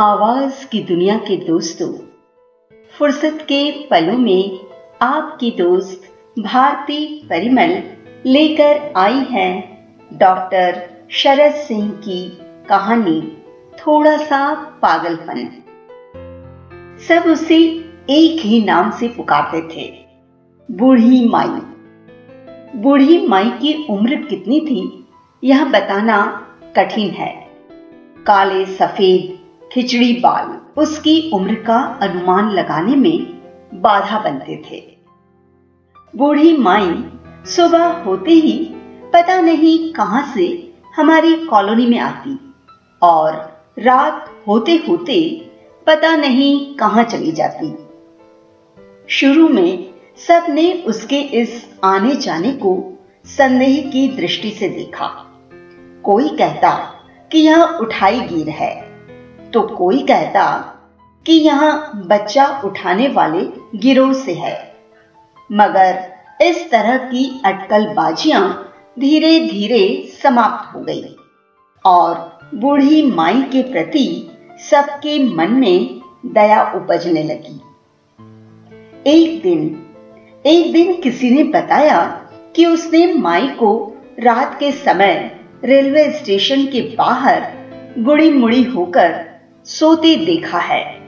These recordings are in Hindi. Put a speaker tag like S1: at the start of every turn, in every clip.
S1: आवाज़ की दुनिया के दोस्तों, फुर्सत के पलों में आपकी दोस्त भारती परिमल लेकर आई है डॉक्टर शरद सिंह की कहानी थोड़ा सा पागलपन। सब उसे एक ही नाम से पुकारते थे, बूढ़ी माई। बूढ़ी माई की उम्र कितनी थी, यह बताना कठिन है। काले सफ़ेद खिचड़ी बाल। उसकी उम्र का अनुमान लगाने में बाधा बनते थे। बूढ़ी माई सुबह होते ही पता नहीं कहाँ से हमारी कॉलोनी में आती और रात होते होते पता नहीं कहाँ चली जाती। शुरू में सबने उसके इस आने जाने को संदेह की दृष्टि से देखा। कोई कहता कि यह उठाई गिर है। तो कोई कहता कि यहाँ बच्चा उठाने वाले गिरोह से है। मगर इस तरह की अटकलबाजियाँ धीरे धीरे समाप्त हो गई और बूढ़ी माई के प्रति सबके मन में दया उपजने लगी। एक दिन एक दिन किसी ने बताया कि उसने माई को रात के समय रेलवे स्टेशन के बाहर गुड़ी मुड़ी होकर सोते देखा है।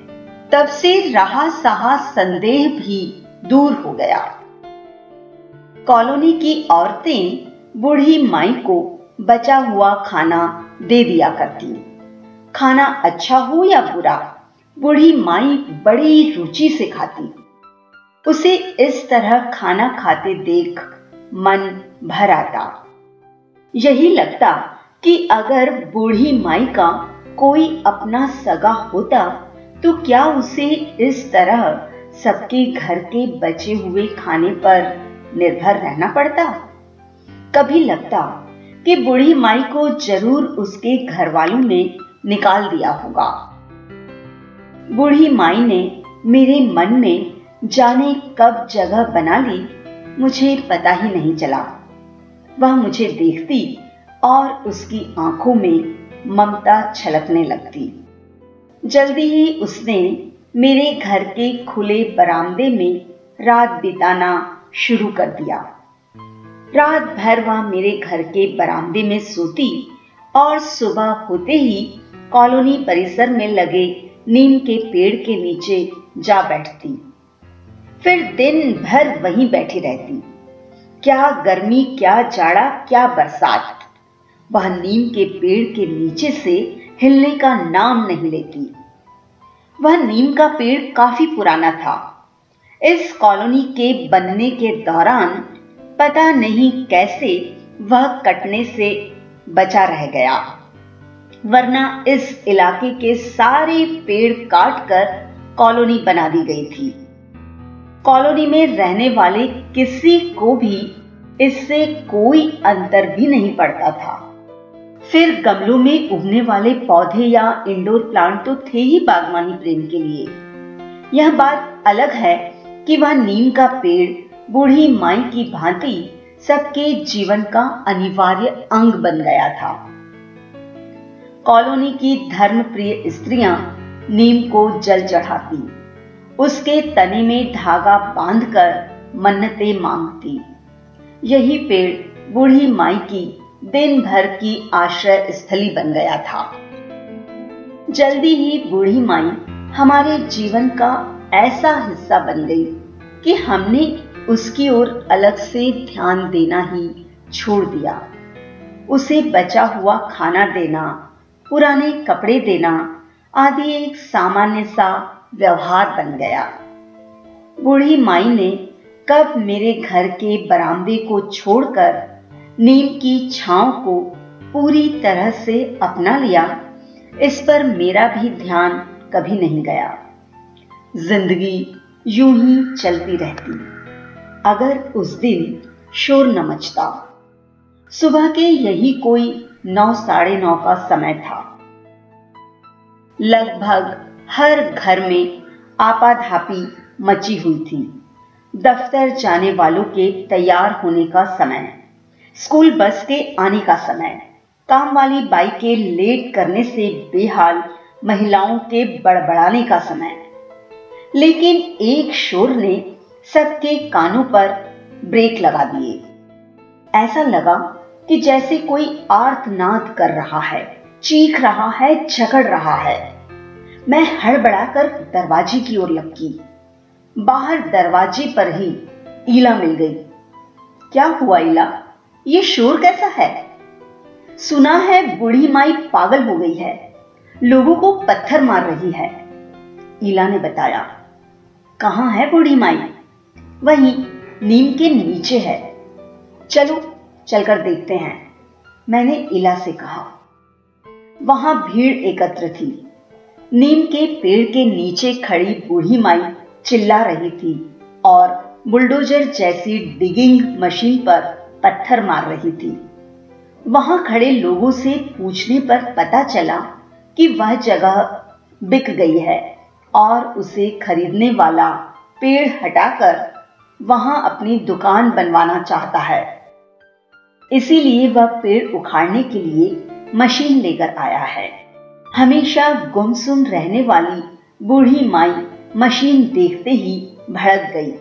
S1: तब से रहा सहा संदेह भी दूर हो गया। कॉलोनी की औरतें बूढ़ी माई को बचा हुआ खाना दे दिया करती। खाना अच्छा हो या बुरा, बूढ़ी माई बड़ी रुचि से खाती। उसे इस तरह खाना खाते देख मन भर आता। यही लगता कि अगर बूढ़ी माई का कोई अपना सगा होता तो क्या उसे इस तरह सबके घर के बचे हुए खाने पर निर्भर रहना पड़ता? कभी लगता कि बूढ़ी माई को ज़रूर उसके घर वालों ने निकाल दिया होगा। बूढ़ी माई ने मेरे मन में जाने कब जगह बना ली, मुझे पता ही नहीं चला। वह मुझे देखती और उसकी आँखों में ममता छलकने लगती। जल्दी ही उसने मेरे घर के खुले बरामदे में रात बिताना शुरू कर दिया। रात भर वह मेरे घर के बरामदे में सोती और सुबह होते ही कॉलोनी परिसर में लगे नीम के पेड़ के नीचे जा बैठती। फिर दिन भर वहीं बैठी रहती। क्या गर्मी, क्या जाड़ा, क्या बरसात। वह नीम के पेड़ के नीचे से हिलने का नाम नहीं लेती। वह नीम का पेड़ काफ़ी पुराना था। इस कॉलोनी के बनने के दौरान पता नहीं कैसे वह कटने से बचा रह गया। वरना इस इलाके के सारे पेड़ काटकर कॉलोनी बना दी गई थी। कॉलोनी में रहने वाले किसी को भी इससे कोई अंतर भी नहीं पड़ता था। फिर गमलों में उगने वाले पौधे या इंडोर प्लांट तो थे ही बागवानी प्रेम के लिए। यह बात अलग है कि वह नीम का पेड़, बूढ़ी माई की भांति सबके जीवन का अनिवार्य अंग बन गया था। कॉलोनी की धर्म प्रिय स्त्रियाँ नीम को जल चढ़ाती। उसके तने में धागा बांधकर मन्नते मांगती। यही पेड़ बूढ़ी माई की दिन भर की आश्रय स्थली बन गया था। जल्दी ही बूढ़ी माई हमारे जीवन का ऐसा हिस्सा बन गई कि हमने उसकी ओर अलग से ध्यान देना ही छोड़ दिया। उसे बचा हुआ खाना देना, पुराने कपड़े देना आदि एक सामान्य सा व्यवहार बन गया। बूढ़ी माई ने कब मेरे घर के बरामदे को छोड़कर नीम की छांव को पूरी तरह से अपना लिया, इस पर मेरा भी ध्यान कभी नहीं गया। ज़िंदगी यूँ ही चलती रहती, अगर उस दिन शोर न मचता। सुबह के यही कोई नौ साढ़े नौ का समय था। लगभग हर घर में आपाधापी मची हुई थी। दफ्तर जाने वालों के तैयार होने का समय। स्कूल बस के आने का समय। काम वाली बाइक के लेट करने से बेहाल, महिलाओं के बड़बड़ाने का समय। लेकिन एक शोर ने सबके कानों पर ब्रेक लगा दिए। ऐसा लगा कि जैसे कोई आर्तनाद कर रहा है, चीख रहा है, झगड़ रहा है। मैं हड़बड़ाकर दरवाजे की ओर लपकी। बाहर दरवाजे पर ही ईला मिल गई। क्या हुआ ईला? ये शोर कैसा है? सुना है बूढ़ी माई पागल हो गई है। लोगों को पत्थर मार रही है। ईला ने बताया, कहाँ है बूढ़ी माई? वही, नीम के नीचे है। चलो, चलकर देखते हैं, मैंने इला से कहा। वहाँ भीड़ एकत्र थी। नीम के पेड़ के नीचे खड़ी बूढ़ी माई चिल्ला रही थी और बुलडोजर जैसी डिगिंग मशीन पर पत्थर मार रही थी। वहाँ खड़े लोगों से पूछने पर पता चला कि वह जगह बिक गई है और उसे खरीदने वाला पेड़ हटाकर वहाँ अपनी दुकान बनवाना चाहता है। इसीलिए वह पेड़ उखाड़ने के लिए मशीन लेकर आया है। हमेशा गुमसुम रहने वाली बूढ़ी माई मशीन देखते ही भड़क गई।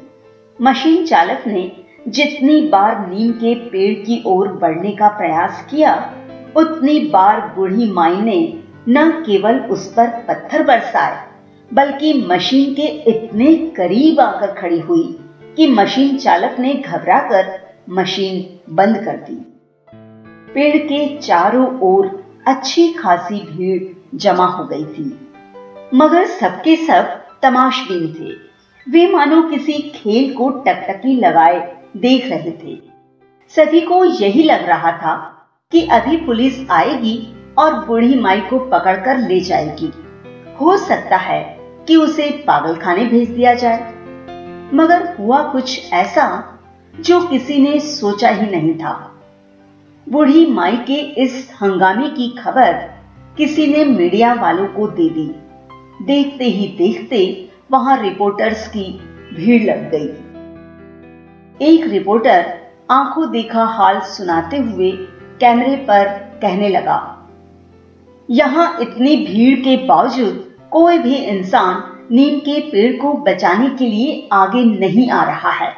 S1: मशीन चालक ने जितनी बार नीम के पेड़ की ओर बढ़ने का प्रयास किया, उतनी बार बूढ़ी माई ने न केवल उस पर पत्थर बरसाए, बल्कि मशीन के इतने करीब आकर खड़ी हुई कि मशीन चालक ने घबराकर मशीन बंद कर दी। पेड़ के चारों ओर अच्छी खासी भीड़ जमा हो गई थी। मगर सबके सब तमाशबीन थे। वे मानो किसी खेल को टकटकी लगाए देख रहे थे। सभी को यही लग रहा था कि अभी पुलिस आएगी और बूढ़ी माई को पकड़कर ले जाएगी। हो सकता है कि उसे पागलखाने भेज दिया जाए। मगर हुआ कुछ ऐसा जो किसी ने सोचा ही नहीं था। बूढ़ी माई के इस हंगामे की खबर किसी ने मीडिया वालों को दे दी। देखते ही देखते वहाँ रिपोर्टर्स की भीड़ लग गई। एक रिपोर्टर आँखों देखा हाल सुनाते हुए कैमरे पर कहने लगा, यहाँ इतनी भीड़ के बावजूद कोई भी इंसान नीम के पेड़ को बचाने के लिए आगे नहीं आ रहा है।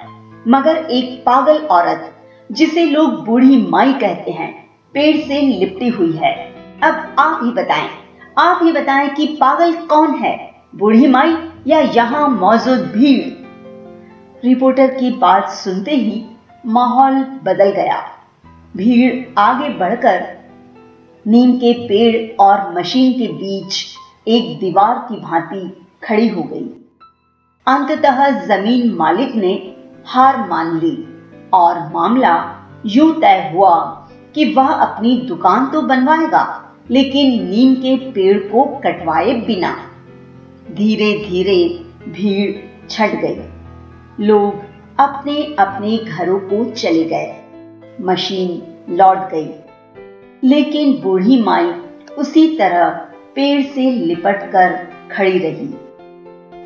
S1: मगर एक पागल औरत, जिसे लोग बूढ़ी माई कहते हैं, पेड़ से लिपटी हुई है। अब आप ही बताएँ, आप ही बताएँ कि पागल कौन है? बूढ़ी माई या यहाँ मौजूद भीड़? रिपोर्टर की बात सुनते ही माहौल बदल गया। भीड़ आगे बढ़कर नीम के पेड़ और मशीन के बीच एक दीवार की भांति खड़ी हो गई। अंततः ज़मीन मालिक ने हार मान ली और मामला यूँ तय हुआ कि वह अपनी दुकान तो बनवाएगा, लेकिन नीम के पेड़ को कटवाए बिना धीरे धीरे भीड़ छट गई। लोग अपने अपने घरों को चले गए। मशीन लौट गई। लेकिन बूढ़ी माई उसी तरह पेड़ से लिपट कर खड़ी रही।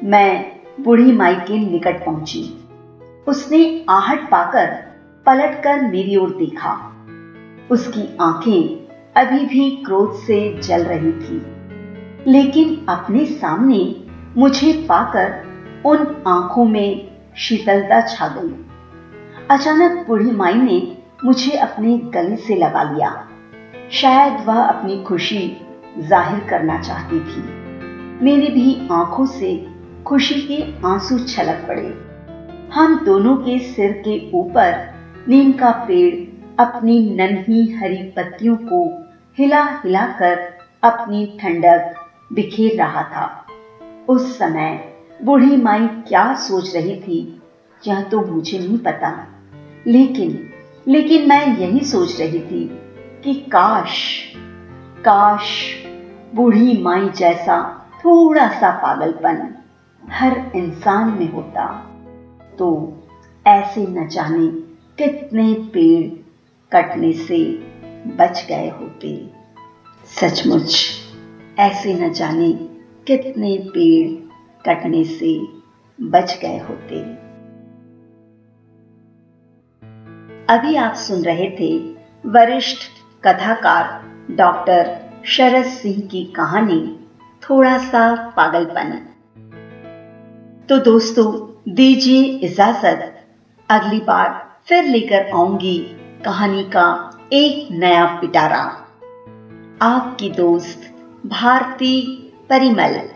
S1: मैं बूढ़ी माई के निकट पहुँची। उसने आहट पाकर पलटकर मेरी ओर देखा। उसकी आँखें अभी भी क्रोध से जल रही थी। लेकिन अपने सामने मुझे पाकर उन आँखों में शीतलता छा गई। अचानक बूढ़ी माई ने मुझे अपने गले से लगा लिया। शायद वह अपनी खुशी ज़ाहिर करना चाहती थी। मेरी भी आँखों से खुशी के आँसू छलक पड़े। हम दोनों के सिर के ऊपर नीम का पेड़ अपनी नन्ही हरी पत्तियों को हिला हिलाकर अपनी ठंडक बिखेर रहा था। उस समय बूढ़ी माई क्या सोच रही थी? यह तो मुझे नहीं पता। लेकिन लेकिन मैं यही सोच रही थी कि काश काश बूढ़ी माई जैसा थोड़ा सा पागलपन हर इंसान में होता। तो ऐसे न जाने कितने पेड़ कटने से बच गए होते। सचमुच ऐसे न जाने कितने पेड़ कटने से बच गए होते। अभी आप सुन रहे थे वरिष्ठ कथाकार डॉक्टर शरद सिंह की कहानी थोड़ा सा पागलपन। तो दोस्तों, दीजिए इजाज़त। अगली बार फिर लेकर आऊँगी कहानी का एक नया पिटारा। आपकी दोस्त भारती परिमल।